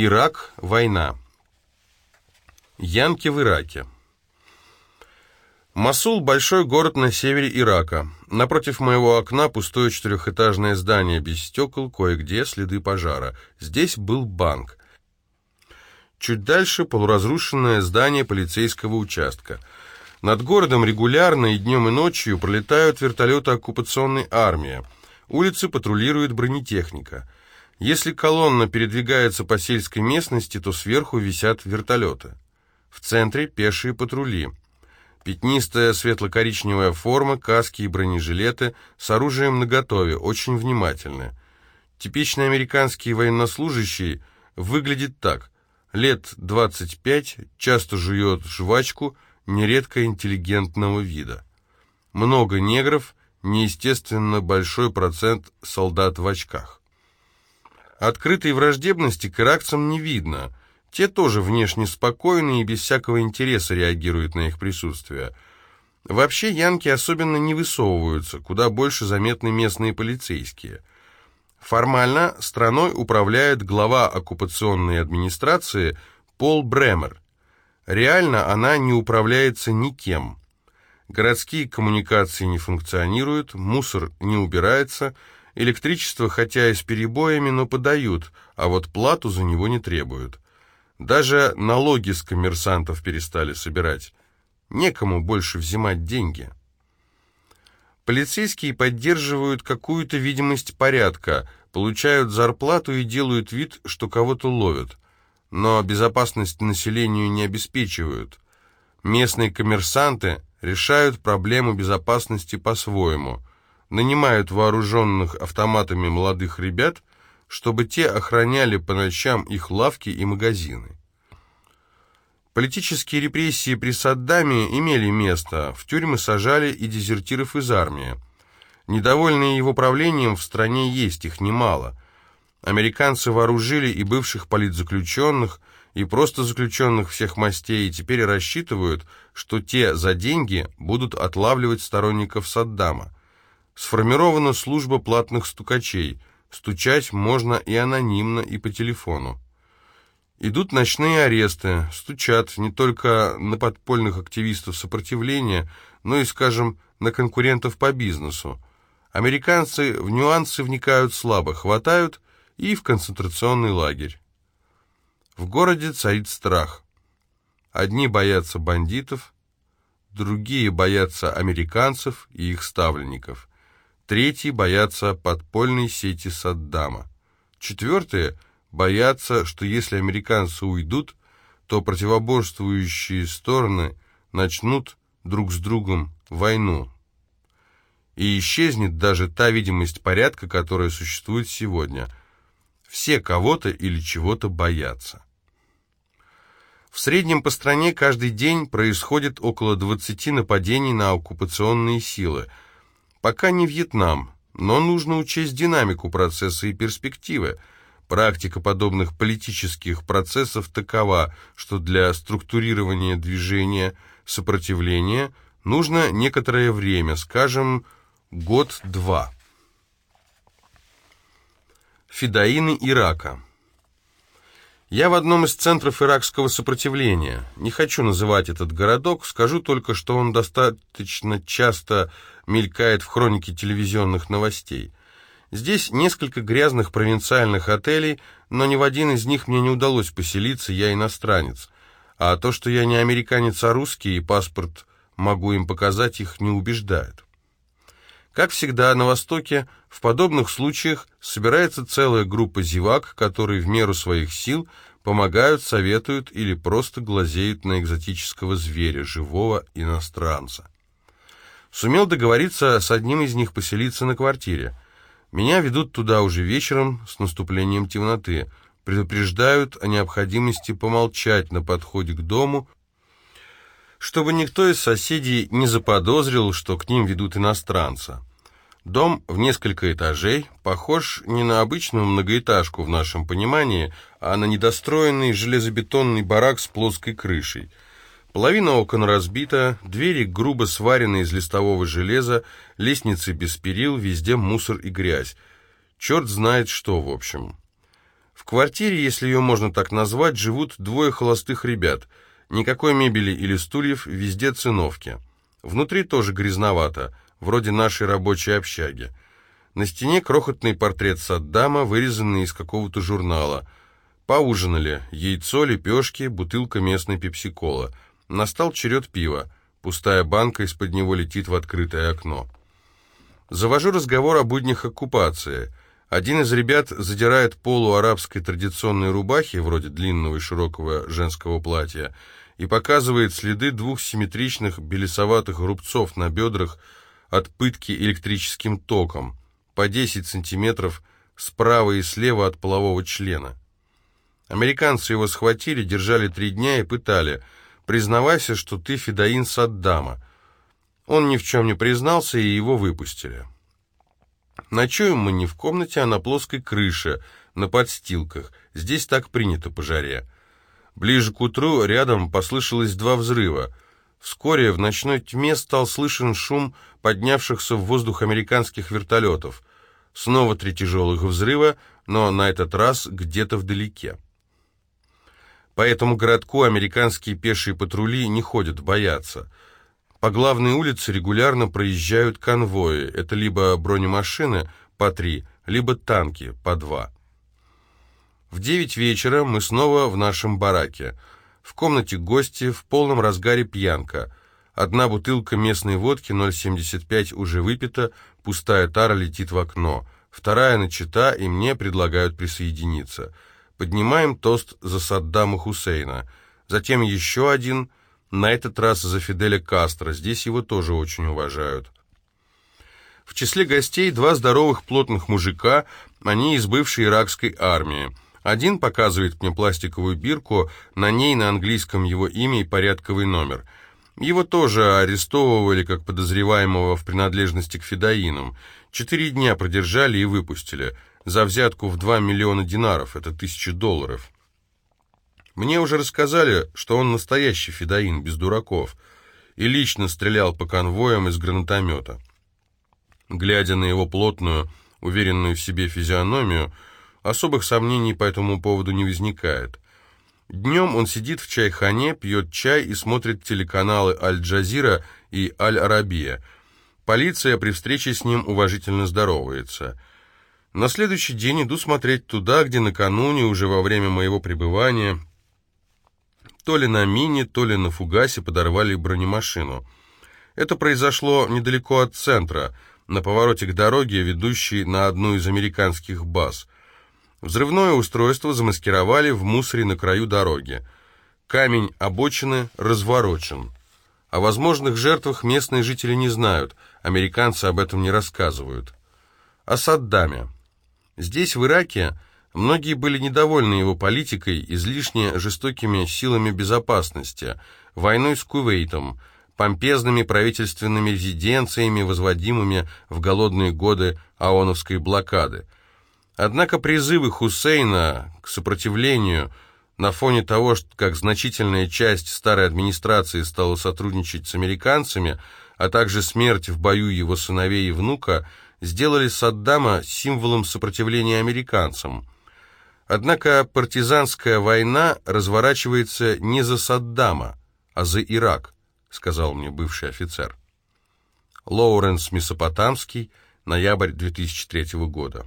Ирак. Война. Янки в Ираке. Масул – большой город на севере Ирака. Напротив моего окна пустое четырехэтажное здание без стекол, кое-где следы пожара. Здесь был банк. Чуть дальше полуразрушенное здание полицейского участка. Над городом регулярно и днем и ночью пролетают вертолеты оккупационной армии. Улицы патрулирует бронетехника. Если колонна передвигается по сельской местности, то сверху висят вертолеты. В центре пешие патрули. Пятнистая светло-коричневая форма, каски и бронежилеты с оружием наготове, очень внимательны. Типичный американский военнослужащий выглядит так. Лет 25, часто жует жвачку, нередко интеллигентного вида. Много негров, неестественно большой процент солдат в очках. Открытой враждебности к иракцам не видно – те тоже внешне спокойны и без всякого интереса реагируют на их присутствие. Вообще янки особенно не высовываются, куда больше заметны местные полицейские. Формально страной управляет глава оккупационной администрации Пол Бремер. Реально она не управляется никем. Городские коммуникации не функционируют, мусор не убирается, электричество хотя и с перебоями, но подают, а вот плату за него не требуют. Даже налоги с коммерсантов перестали собирать. Некому больше взимать деньги. Полицейские поддерживают какую-то видимость порядка, получают зарплату и делают вид, что кого-то ловят. Но безопасность населению не обеспечивают. Местные коммерсанты решают проблему безопасности по-своему. Нанимают вооруженных автоматами молодых ребят чтобы те охраняли по ночам их лавки и магазины. Политические репрессии при Саддаме имели место, в тюрьмы сажали и дезертиров из армии. Недовольные его правлением в стране есть, их немало. Американцы вооружили и бывших политзаключенных, и просто заключенных всех мастей, и теперь рассчитывают, что те за деньги будут отлавливать сторонников Саддама. Сформирована служба платных стукачей – Стучать можно и анонимно, и по телефону. Идут ночные аресты, стучат не только на подпольных активистов сопротивления, но и, скажем, на конкурентов по бизнесу. Американцы в нюансы вникают слабо, хватают и в концентрационный лагерь. В городе царит страх. Одни боятся бандитов, другие боятся американцев и их ставленников. Третьи боятся подпольной сети Саддама. Четвертые боятся, что если американцы уйдут, то противоборствующие стороны начнут друг с другом войну. И исчезнет даже та видимость порядка, которая существует сегодня. Все кого-то или чего-то боятся. В среднем по стране каждый день происходит около 20 нападений на оккупационные силы – Пока не Вьетнам, но нужно учесть динамику процесса и перспективы. Практика подобных политических процессов такова, что для структурирования движения сопротивления нужно некоторое время, скажем, год-два. Фидаины Ирака я в одном из центров иракского сопротивления. Не хочу называть этот городок, скажу только, что он достаточно часто мелькает в хронике телевизионных новостей. Здесь несколько грязных провинциальных отелей, но ни в один из них мне не удалось поселиться, я иностранец. А то, что я не американец, а русский, и паспорт могу им показать, их не убеждает. Как всегда, на Востоке в подобных случаях собирается целая группа зевак, которые в меру своих сил помогают, советуют или просто глазеют на экзотического зверя, живого иностранца. Сумел договориться с одним из них поселиться на квартире. Меня ведут туда уже вечером с наступлением темноты, предупреждают о необходимости помолчать на подходе к дому, чтобы никто из соседей не заподозрил, что к ним ведут иностранца. Дом в несколько этажей, похож не на обычную многоэтажку в нашем понимании, а на недостроенный железобетонный барак с плоской крышей. Половина окон разбита, двери грубо сварены из листового железа, лестницы без перил, везде мусор и грязь. Черт знает что, в общем. В квартире, если ее можно так назвать, живут двое холостых ребят. Никакой мебели или стульев, везде циновки. Внутри тоже грязновато, вроде нашей рабочей общаги. На стене крохотный портрет Саддама, вырезанный из какого-то журнала. Поужинали. Яйцо, лепешки, бутылка местной пепси-кола. Настал черед пива. Пустая банка из-под него летит в открытое окно. Завожу разговор о буднях оккупации. Один из ребят задирает полу арабской традиционной рубахи, вроде длинного и широкого женского платья, и показывает следы двух симметричных белесоватых рубцов на бедрах от пытки электрическим током, по 10 сантиметров справа и слева от полового члена. Американцы его схватили, держали три дня и пытали. «Признавайся, что ты федоин Саддама». Он ни в чем не признался, и его выпустили. Ночуем мы не в комнате, а на плоской крыше, на подстилках. Здесь так принято по жаре. Ближе к утру рядом послышалось два взрыва. Вскоре в ночной тьме стал слышен шум поднявшихся в воздух американских вертолетов. Снова три тяжелых взрыва, но на этот раз где-то вдалеке. По этому городку американские пешие патрули не ходят, боятся. По главной улице регулярно проезжают конвои. Это либо бронемашины по три, либо танки по два. В девять вечера мы снова в нашем бараке. В комнате гости, в полном разгаре пьянка. Одна бутылка местной водки 0,75 уже выпита, пустая тара летит в окно. Вторая начата, и мне предлагают присоединиться. Поднимаем тост за Саддама Хусейна. Затем еще один, на этот раз за Фиделя Кастро. Здесь его тоже очень уважают. В числе гостей два здоровых плотных мужика, они из бывшей иракской армии. Один показывает мне пластиковую бирку, на ней на английском его имя и порядковый номер. Его тоже арестовывали как подозреваемого в принадлежности к федоинам. Четыре дня продержали и выпустили. За взятку в 2 миллиона динаров, это тысячи долларов. Мне уже рассказали, что он настоящий федоин, без дураков, и лично стрелял по конвоям из гранатомета. Глядя на его плотную, уверенную в себе физиономию, Особых сомнений по этому поводу не возникает. Днем он сидит в чайхане, пьет чай и смотрит телеканалы «Аль-Джазира» и «Аль-Арабия». Полиция при встрече с ним уважительно здоровается. На следующий день иду смотреть туда, где накануне, уже во время моего пребывания, то ли на мине, то ли на фугасе подорвали бронемашину. Это произошло недалеко от центра, на повороте к дороге, ведущей на одну из американских баз – Взрывное устройство замаскировали в мусоре на краю дороги. Камень обочины разворочен. О возможных жертвах местные жители не знают, американцы об этом не рассказывают. О Саддаме. Здесь, в Ираке, многие были недовольны его политикой, излишне жестокими силами безопасности, войной с Кувейтом, помпезными правительственными резиденциями, возводимыми в голодные годы АОНовской блокады – Однако призывы Хусейна к сопротивлению на фоне того, как значительная часть старой администрации стала сотрудничать с американцами, а также смерть в бою его сыновей и внука, сделали Саддама символом сопротивления американцам. Однако партизанская война разворачивается не за Саддама, а за Ирак, сказал мне бывший офицер. Лоуренс Месопотамский, ноябрь 2003 года.